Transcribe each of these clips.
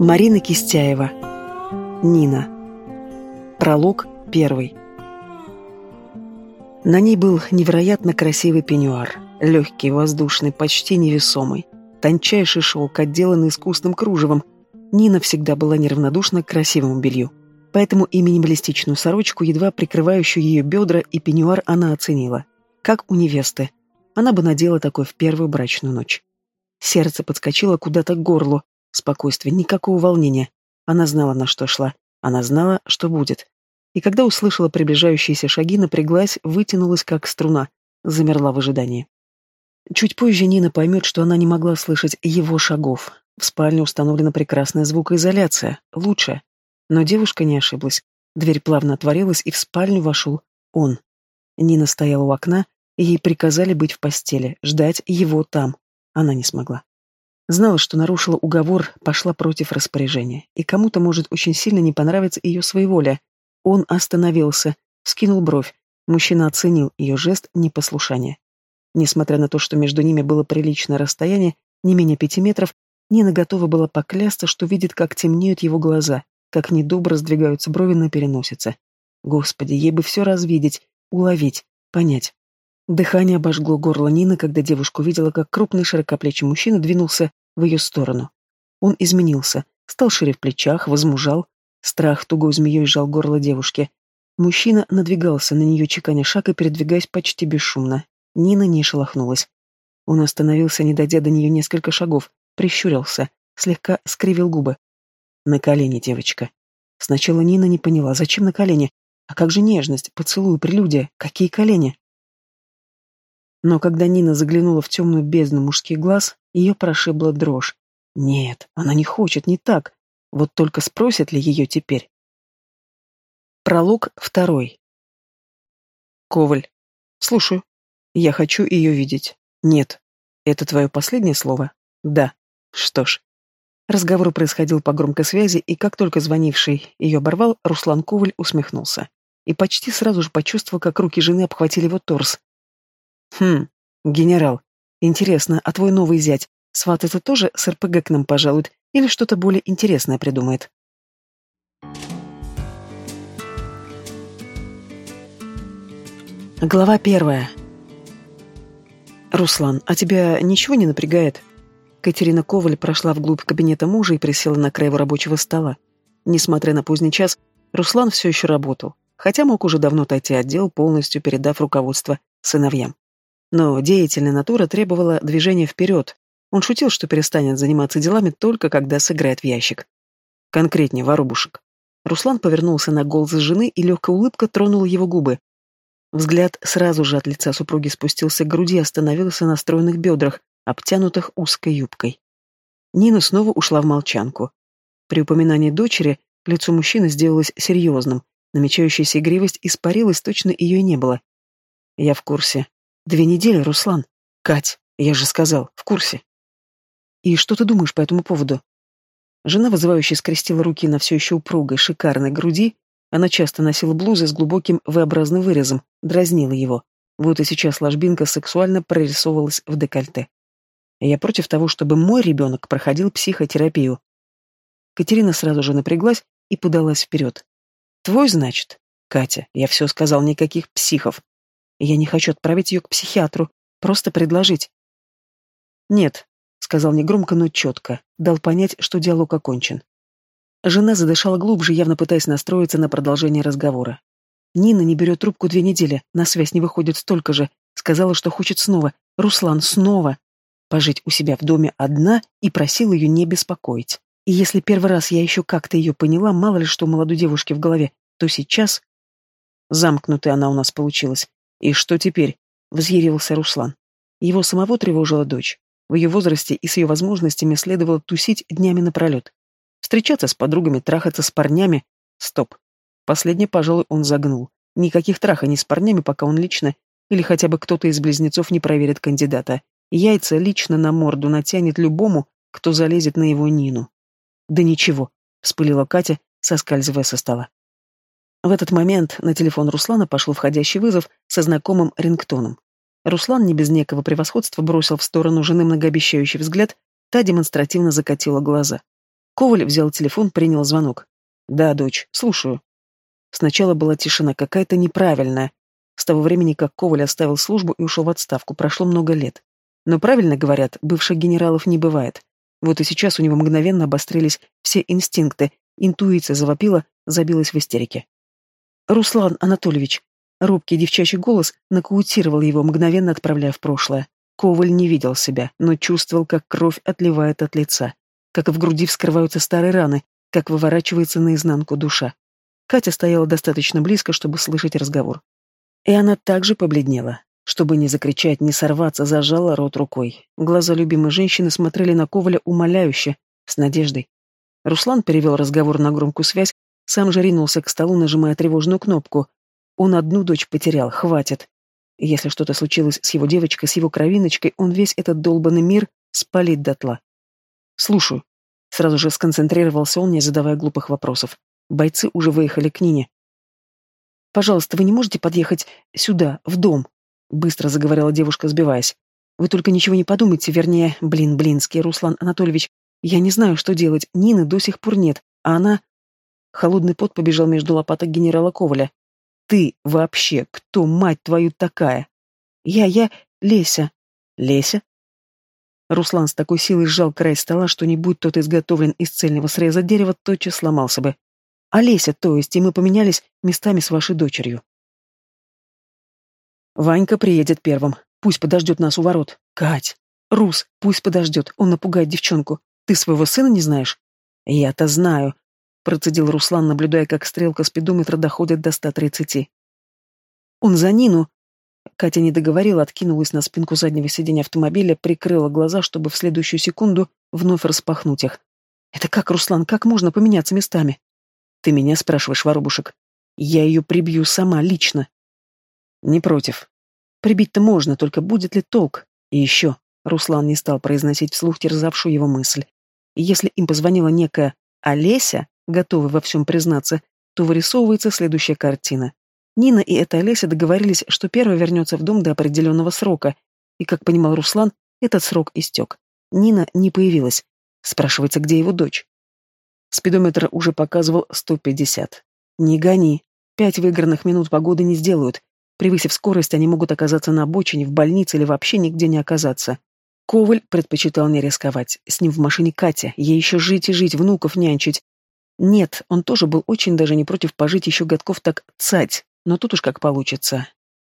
Марина Кистяева. Нина. Пролог первый. На ней был невероятно красивый пеньюар. Легкий, воздушный, почти невесомый. Тончайший шелк, отделанный искусным кружевом. Нина всегда была неравнодушна к красивому белью. Поэтому и минималистичную сорочку, едва прикрывающую ее бедра и пеньюар, она оценила. Как у невесты. Она бы надела такой в первую брачную ночь. Сердце подскочило куда-то к горлу. Спокойствие, никакого волнения. Она знала, на что шла. Она знала, что будет. И когда услышала приближающиеся шаги, напряглась, вытянулась, как струна, замерла в ожидании. Чуть позже Нина поймет, что она не могла слышать его шагов. В спальне установлена прекрасная звукоизоляция, лучшая. Но девушка не ошиблась. Дверь плавно отворилась, и в спальню вошел он. Нина стояла у окна, и ей приказали быть в постели, ждать его там. Она не смогла. Знала, что нарушила уговор, пошла против распоряжения. И кому-то может очень сильно не понравиться ее своеволие. Он остановился, скинул бровь. Мужчина оценил ее жест непослушания. Несмотря на то, что между ними было приличное расстояние, не менее пяти метров, Нина готова была поклясться, что видит, как темнеют его глаза, как недобро сдвигаются брови на переносице. Господи, ей бы все развидеть, уловить, понять. Дыхание обожгло горло Нины, когда девушка увидела, как крупный широкоплечий мужчина двинулся в ее сторону. Он изменился, стал шире в плечах, возмужал. Страх тугой змеей сжал горло девушки. Мужчина надвигался на нее, чеканя шаг и передвигаясь почти бесшумно. Нина не шелохнулась. Он остановился, не дойдя до нее несколько шагов, прищурился, слегка скривил губы. «На колени, девочка». Сначала Нина не поняла, зачем на колени? А как же нежность, поцелуй, прелюдия? Какие колени? Но когда Нина заглянула в темную бездну мужских глаз, ее прошибла дрожь. Нет, она не хочет, не так. Вот только спросят ли ее теперь? Пролог второй. Коваль. Слушаю. Я хочу ее видеть. Нет. Это твое последнее слово? Да. Что ж. Разговор происходил по громкой связи, и как только звонивший ее оборвал, Руслан Коваль усмехнулся. И почти сразу же почувствовал, как руки жены обхватили его торс. «Хм, генерал, интересно, а твой новый зять, сват это тоже с РПГ к нам пожалует или что-то более интересное придумает?» Глава первая. «Руслан, а тебя ничего не напрягает?» Катерина Коваль прошла вглубь кабинета мужа и присела на край его рабочего стола. Несмотря на поздний час, Руслан все еще работал, хотя мог уже давно отойти отдел, полностью передав руководство сыновьям. Но деятельная натура требовала движения вперед. Он шутил, что перестанет заниматься делами только когда сыграет в ящик. Конкретнее, воробушек. Руслан повернулся на голос жены, и легкая улыбка тронула его губы. Взгляд сразу же от лица супруги спустился к груди и остановился на стройных бедрах, обтянутых узкой юбкой. Нина снова ушла в молчанку. При упоминании дочери лицо мужчины сделалось серьезным, намечающаяся игривость испарилась, точно ее и не было. «Я в курсе», Две недели, Руслан. Кать, я же сказал, в курсе. И что ты думаешь по этому поводу? Жена вызывающе скрестила руки на все еще упругой, шикарной груди. Она часто носила блузы с глубоким V-образным вырезом, дразнила его. Вот и сейчас ложбинка сексуально прорисовывалась в декольте. Я против того, чтобы мой ребенок проходил психотерапию. Катерина сразу же напряглась и подалась вперед. Твой, значит? Катя, я все сказал, никаких психов. Я не хочу отправить ее к психиатру, просто предложить. Нет, сказал негромко, но четко, дал понять, что диалог окончен. Жена задышала глубже, явно пытаясь настроиться на продолжение разговора. Нина не берет трубку две недели, на связь не выходит столько же. Сказала, что хочет снова. Руслан, снова. Пожить у себя в доме одна и просил ее не беспокоить. И если первый раз я еще как-то ее поняла, мало ли что у молодой девушки в голове, то сейчас... Замкнутая она у нас получилась. «И что теперь?» — взъярился Руслан. Его самого тревожила дочь. В ее возрасте и с ее возможностями следовало тусить днями напролет. Встречаться с подругами, трахаться с парнями. Стоп. Последнее, пожалуй, он загнул. Никаких траханий с парнями, пока он лично или хотя бы кто-то из близнецов не проверит кандидата. Яйца лично на морду натянет любому, кто залезет на его Нину. «Да ничего», — вспылила Катя, соскальзывая со стола. В этот момент на телефон Руслана пошел входящий вызов со знакомым рингтоном. Руслан не без некого превосходства бросил в сторону жены многообещающий взгляд, та демонстративно закатила глаза. Коваль взял телефон, принял звонок. «Да, дочь, слушаю». Сначала была тишина какая-то неправильная. С того времени, как Коваль оставил службу и ушел в отставку, прошло много лет. Но правильно говорят, бывших генералов не бывает. Вот и сейчас у него мгновенно обострились все инстинкты, интуиция завопила, забилась в истерике. «Руслан Анатольевич!» Робкий девчачий голос нокаутировал его, мгновенно отправляя в прошлое. Коваль не видел себя, но чувствовал, как кровь отливает от лица, как в груди вскрываются старые раны, как выворачивается наизнанку душа. Катя стояла достаточно близко, чтобы слышать разговор. И она также побледнела. Чтобы не закричать, не сорваться, зажала рот рукой. Глаза любимой женщины смотрели на Коваля умоляюще, с надеждой. Руслан перевел разговор на громкую связь, сам же ринулся к столу, нажимая тревожную кнопку. Он одну дочь потерял, хватит. Если что-то случилось с его девочкой, с его кровиночкой, он весь этот долбанный мир спалит дотла. «Слушаю». Сразу же сконцентрировался он, не задавая глупых вопросов. Бойцы уже выехали к Нине. «Пожалуйста, вы не можете подъехать сюда, в дом?» Быстро заговорила девушка, сбиваясь. «Вы только ничего не подумайте, вернее, блин, блинский, Руслан Анатольевич. Я не знаю, что делать. Нины до сих пор нет, а она...» Холодный пот побежал между лопаток генерала Коваля. «Ты вообще кто, мать твою, такая?» «Я, я, Леся». «Леся?» Руслан с такой силой сжал край стола, что не будь тот изготовлен из цельного среза дерева, тотчас сломался бы. Олеся, то есть, и мы поменялись местами с вашей дочерью. Ванька приедет первым. Пусть подождет нас у ворот. Кать. Рус, пусть подождет. Он напугает девчонку. Ты своего сына не знаешь? Я-то знаю. Процедил Руслан, наблюдая, как стрелка спидометра доходит до 130. Он за Нину. Катя не договорила, откинулась на спинку заднего сиденья автомобиля, прикрыла глаза, чтобы в следующую секунду вновь распахнуть их. Это как, Руслан, как можно поменяться местами? Ты меня спрашиваешь, воробушек? Я ее прибью сама, лично. Не против. Прибить-то можно, только будет ли толк? И еще. Руслан не стал произносить вслух терзавшую его мысль. Если им позвонила некая Олеся, готовая во всем признаться, то вырисовывается следующая картина. Нина и эта Олеся договорились, что первая вернется в дом до определенного срока, и, как понимал Руслан, этот срок истек. Нина не появилась. Спрашивается, где его дочь. Спидометр уже показывал 150. Не гони. Пять выигранных минут погоды не сделают. Превысив скорость, они могут оказаться на обочине, в больнице или вообще нигде не оказаться. Коваль предпочитал не рисковать. С ним в машине Катя. Ей еще жить и жить, внуков нянчить. Нет, он тоже был очень даже не против пожить еще годков так цать. Но тут уж как получится.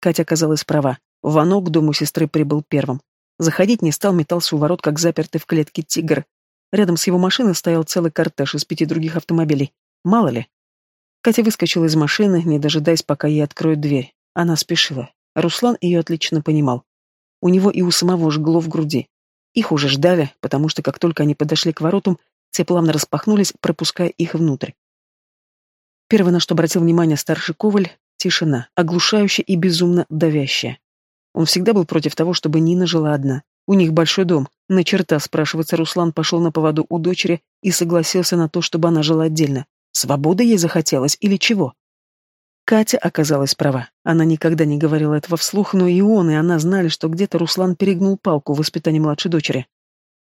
Катя оказалась права. Вано к дому сестры прибыл первым. Заходить не стал, метался у ворот, как запертый в клетке тигр. Рядом с его машиной стоял целый кортеж из пяти других автомобилей. Мало ли. Катя выскочила из машины, не дожидаясь, пока ей откроют дверь. Она спешила. Руслан ее отлично понимал. У него и у самого жгло в груди. Их уже ждали, потому что как только они подошли к воротам, те плавно распахнулись, пропуская их внутрь. Первое, на что обратил внимание старший Коваль — тишина, оглушающая и безумно давящая. Он всегда был против того, чтобы Нина жила одна. У них большой дом. На черта, спрашивается, Руслан пошел на поводу у дочери и согласился на то, чтобы она жила отдельно. Свободы ей захотелось или чего? Катя оказалась права. Она никогда не говорила этого вслух, но и он, и она знали, что где-то Руслан перегнул палку в воспитании младшей дочери.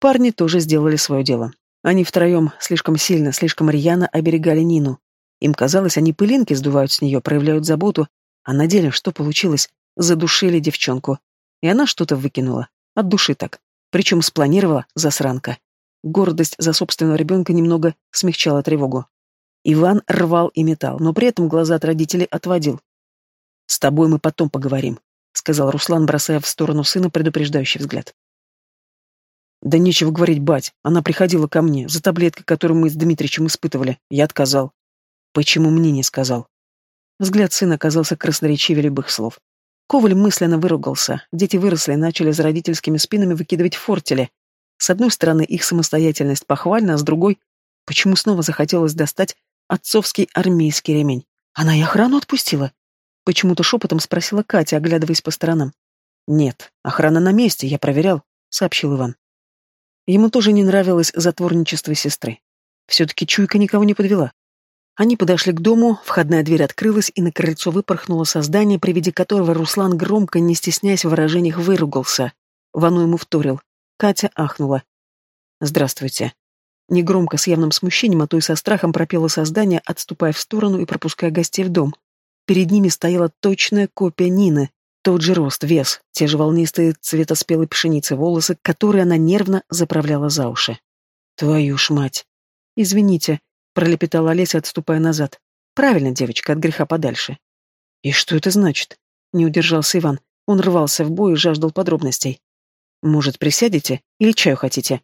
Парни тоже сделали свое дело. Они втроем слишком сильно, слишком рьяно оберегали Нину. Им казалось, они пылинки сдувают с нее, проявляют заботу, а на деле что получилось? Задушили девчонку. И она что-то выкинула. От души так. Причем спланировала засранка. Гордость за собственного ребенка немного смягчала тревогу. Иван рвал и метал, но при этом глаза от родителей отводил. «С тобой мы потом поговорим», — сказал Руслан, бросая в сторону сына предупреждающий взгляд. «Да нечего говорить, бать. Она приходила ко мне, за таблеткой, которую мы с Дмитриевичем испытывали. Я отказал». «Почему мне не сказал?» Взгляд сына оказался красноречивее любых слов. Коваль мысленно выругался. Дети выросли и начали за родительскими спинами выкидывать фортели. С одной стороны, их самостоятельность похвальна, а с другой, почему снова захотелось достать отцовский армейский ремень? Она и охрану отпустила? Почему-то шепотом спросила Катя, оглядываясь по сторонам. «Нет, охрана на месте, я проверял», — сообщил Иван. Ему тоже не нравилось затворничество сестры. Все-таки чуйка никого не подвела. Они подошли к дому, входная дверь открылась, и на крыльцо выпорхнуло создание, при виде которого Руслан громко, не стесняясь в выражениях, выругался. Вану ему вторил. Катя ахнула. «Здравствуйте». Негромко, с явным смущением, а то и со страхом пропело создание, отступая в сторону и пропуская гостей в дом. Перед ними стояла точная копия Нины, тот же рост, вес, те же волнистые цвета спелой пшеницы волосы, которые она нервно заправляла за уши. «Твою ж мать!» «Извините», — пролепетала Олеся, отступая назад. «Правильно, девочка, от греха подальше». «И что это значит?» — не удержался Иван. Он рвался в бой и жаждал подробностей. «Может, присядете? Или чаю хотите?»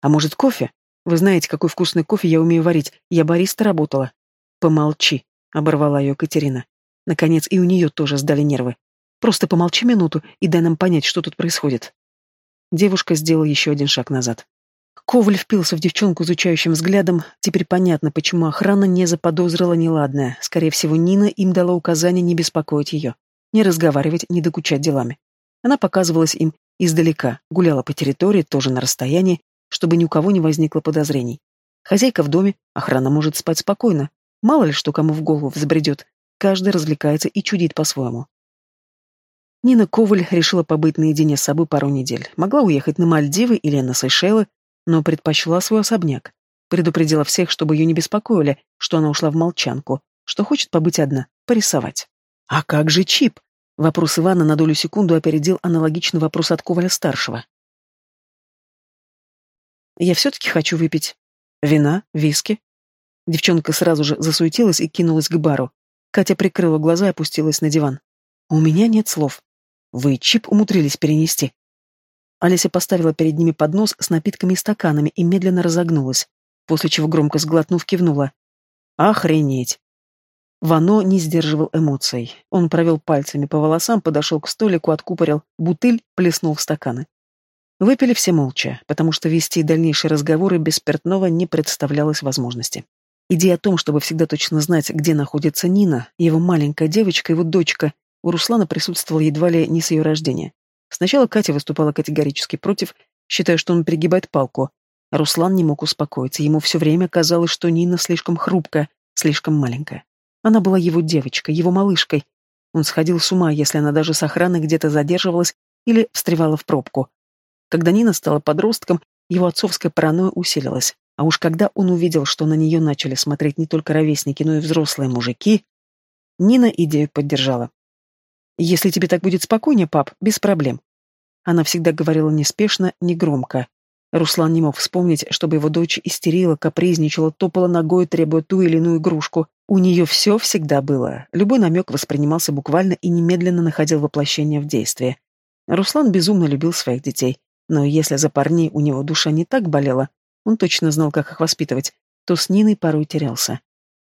«А может, кофе? Вы знаете, какой вкусный кофе я умею варить. Я бариста работала». «Помолчи», — оборвала ее Катерина. Наконец, и у нее тоже сдали нервы. «Просто помолчи минуту и дай нам понять, что тут происходит». Девушка сделала еще один шаг назад. Коваль впился в девчонку изучающим взглядом. Теперь понятно, почему охрана не заподозрила неладное. Скорее всего, Нина им дала указание не беспокоить ее, не разговаривать, не докучать делами. Она показывалась им издалека, гуляла по территории, тоже на расстоянии, чтобы ни у кого не возникло подозрений. Хозяйка в доме, охрана может спать спокойно. Мало ли что кому в голову взбредет. Каждый развлекается и чудит по-своему. Нина Коваль решила побыть наедине с собой пару недель. Могла уехать на Мальдивы или на Сейшелы, но предпочла свой особняк. Предупредила всех, чтобы ее не беспокоили, что она ушла в молчанку, что хочет побыть одна, порисовать. «А как же чип?» Вопрос Ивана на долю секунду опередил аналогичный вопрос от Коваля-старшего. «Я все-таки хочу выпить. Вина, виски». Девчонка сразу же засуетилась и кинулась к бару. Катя прикрыла глаза и опустилась на диван. «У меня нет слов. Вы чип умудрились перенести. Олеся поставила перед ними поднос с напитками и стаканами и медленно разогнулась, после чего громко сглотнув кивнула. «Охренеть!» Вано не сдерживал эмоций. Он провел пальцами по волосам, подошел к столику, откупорил бутыль, плеснул в стаканы. Выпили все молча, потому что вести дальнейшие разговоры без спиртного не представлялось возможности. Идея о том, чтобы всегда точно знать, где находится Нина, его маленькая девочка, его дочка, у Руслана присутствовала едва ли не с ее рождения. Сначала Катя выступала категорически против, считая, что он перегибает палку. Руслан не мог успокоиться, ему все время казалось, что Нина слишком хрупкая, слишком маленькая. Она была его девочкой, его малышкой. Он сходил с ума, если она даже с охраной где-то задерживалась или встревала в пробку. Когда Нина стала подростком, его отцовская паранойя усилилась. А уж когда он увидел, что на нее начали смотреть не только ровесники, но и взрослые мужики, Нина идею поддержала. «Если тебе так будет спокойнее, пап, без проблем». Она всегда говорила неспешно, негромко. Руслан не мог вспомнить, чтобы его дочь истерила, капризничала, топала ногой, требуя ту или иную игрушку. У нее все всегда было. Любой намек воспринимался буквально и немедленно находил воплощение в действии. Руслан безумно любил своих детей. Но если за парней у него душа не так болела, он точно знал, как их воспитывать, то с Ниной порой терялся.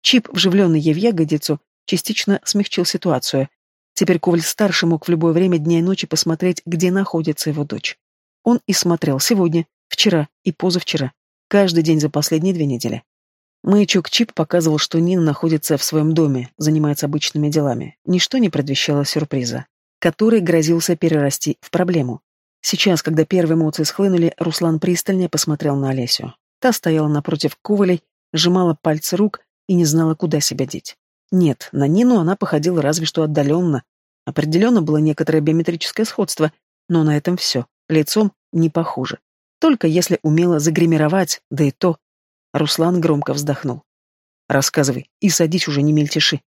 Чип, вживленный ей в ягодицу, частично смягчил ситуацию, Теперь Коваль-старший мог в любое время дня и ночи посмотреть, где находится его дочь. Он и смотрел сегодня, вчера и позавчера, каждый день за последние две недели. Маячок Чип показывал, что Нина находится в своем доме, занимается обычными делами. Ничто не предвещало сюрприза, который грозился перерасти в проблему. Сейчас, когда первые эмоции схлынули, Руслан пристальнее посмотрел на Олесю. Та стояла напротив Ковалей, сжимала пальцы рук и не знала, куда себя деть. Нет, на Нину она походила разве что отдаленно. Определенно было некоторое биометрическое сходство, но на этом все. Лицом не похоже. Только если умела загримировать, да и то. Руслан громко вздохнул. «Рассказывай, и садись уже, не мельтеши».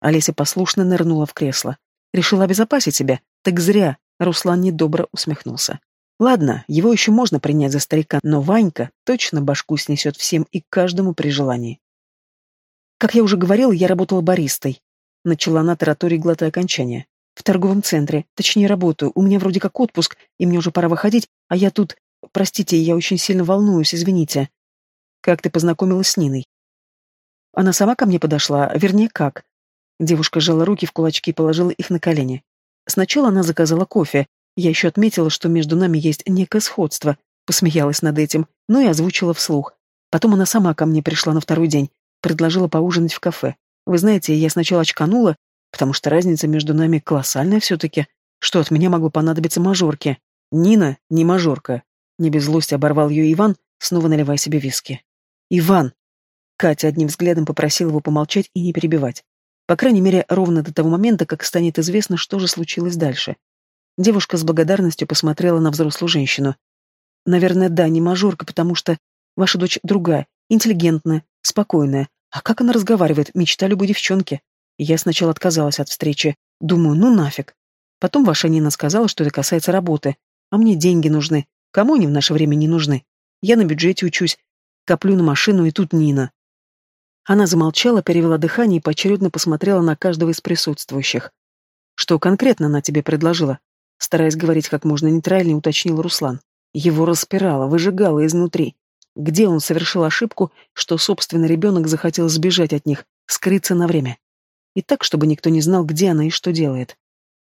Олеся послушно нырнула в кресло. Решила обезопасить себя. Так зря. Руслан недобро усмехнулся. Ладно, его еще можно принять за старика, но Ванька точно башку снесет всем и каждому при желании. Как я уже говорила, я работала баристой. Начала она тараторий глотая окончания. В торговом центре. Точнее, работаю. У меня вроде как отпуск, и мне уже пора выходить, а я тут... Простите, я очень сильно волнуюсь, извините. Как ты познакомилась с Ниной? Она сама ко мне подошла, вернее, как? Девушка сжала руки в кулачки и положила их на колени. Сначала она заказала кофе. Я еще отметила, что между нами есть некое сходство. Посмеялась над этим, но и озвучила вслух. Потом она сама ко мне пришла на второй день предложила поужинать в кафе. Вы знаете, я сначала очканула, потому что разница между нами колоссальная все-таки. Что от меня могло понадобиться мажорке? Нина не мажорка. Не без злости оборвал ее Иван, снова наливая себе виски. «Иван!» Катя одним взглядом попросила его помолчать и не перебивать. По крайней мере, ровно до того момента, как станет известно, что же случилось дальше. Девушка с благодарностью посмотрела на взрослую женщину. «Наверное, да, не мажорка, потому что Ваша дочь другая, интеллигентная, спокойная. А как она разговаривает, мечта любой девчонки. Я сначала отказалась от встречи. Думаю, ну нафиг. Потом ваша Нина сказала, что это касается работы. А мне деньги нужны. Кому они в наше время не нужны? Я на бюджете учусь. Коплю на машину, и тут Нина. Она замолчала, перевела дыхание и поочередно посмотрела на каждого из присутствующих. «Что конкретно она тебе предложила?» Стараясь говорить как можно нейтральнее, уточнил Руслан. Его распирало, выжигало изнутри. Где он совершил ошибку, что собственный ребенок захотел сбежать от них, скрыться на время? И так, чтобы никто не знал, где она и что делает.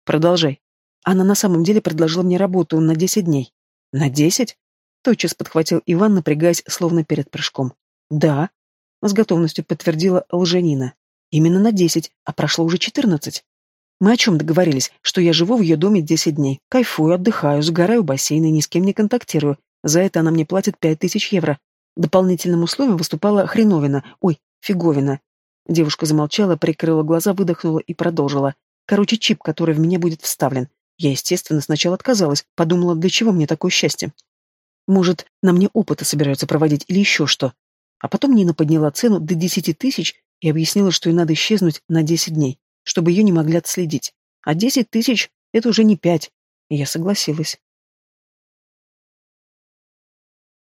Продолжай. Она на самом деле предложила мне работу на десять дней. На десять? Тотчас подхватил Иван, напрягаясь, словно перед прыжком. Да. С готовностью подтвердила лженина. Именно на десять, а прошло уже четырнадцать. Мы о чем договорились, что я живу в ее доме десять дней, кайфую, отдыхаю, загораю в бассейне, ни с кем не контактирую, за это она мне платит пять тысяч евро. Дополнительным условием выступала хреновина, ой, фиговина. Девушка замолчала, прикрыла глаза, выдохнула и продолжила. Короче, чип, который в меня будет вставлен. Я, естественно, сначала отказалась, подумала, для чего мне такое счастье. Может, на мне опыты собираются проводить или еще что. А потом Нина подняла цену до десяти тысяч и объяснила, что ей надо исчезнуть на десять дней, чтобы ее не могли отследить. А десять тысяч — это уже не пять. И я согласилась.